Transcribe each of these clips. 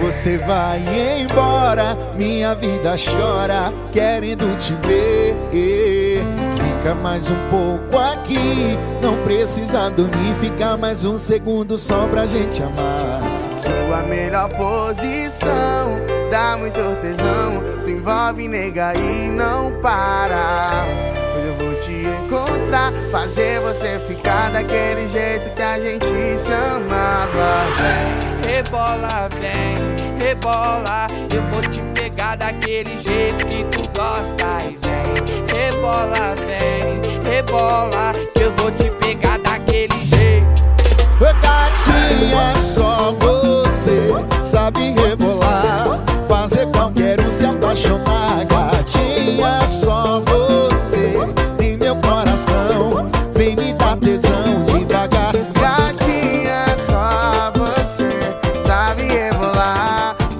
Você vai embora, minha vida chora, querendo te ver. Fica mais um pouco aqui, não precisa dormir, fica mais um segundo só pra gente amar. Sua melhor posição, dá muito tesão, se envolve, nega, e não para. Hoje eu vou te encontrar, fazer você ficar daquele jeito que a gente se amava. Rebola, vem, rebola, eu vou te pegar daquele jeito que tu gosta e vem. Rebola, vem, rebola, que eu vou te pegar daquele jeito. Gatinha, só você sabe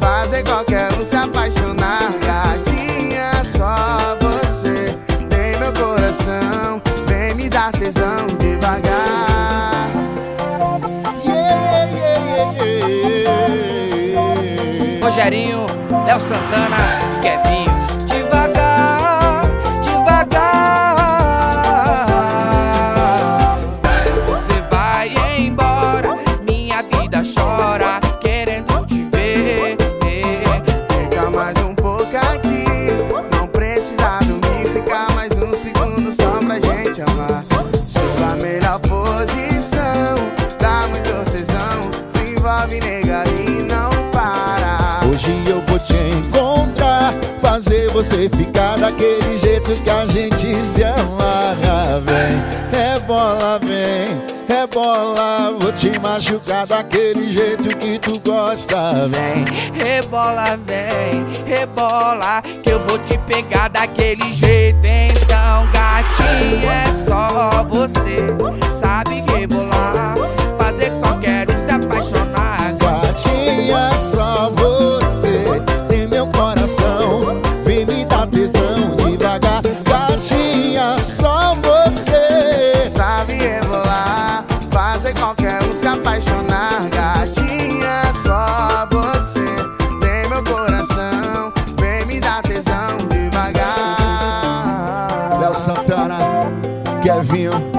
fazer qualquer um se apaixonar. Gatinha, só você tem meu coração, vem me dar tesão devagar. Yeah, yeah, yeah, yeah. Rogerinho, Léo Santana, Kevinho. Devagar, devagar. Você vai embora, minha vida chora, Sua melhor posição, dá muito tesão, se envolve, nega, e não para. Hoje eu vou te encontrar, fazer você ficar daquele jeito que a gente se amarra. Vem, rebola, vem, rebola, vou te machucar daquele jeito que tu gosta. Vem, rebola, vem, rebola, que eu vou te pegar daquele jeito. Então, gatinha, qualquer um se apaixonar. Gatinha, só você tem meu coração, vem me dar tesão devagar. Léo Santana, Kevinho.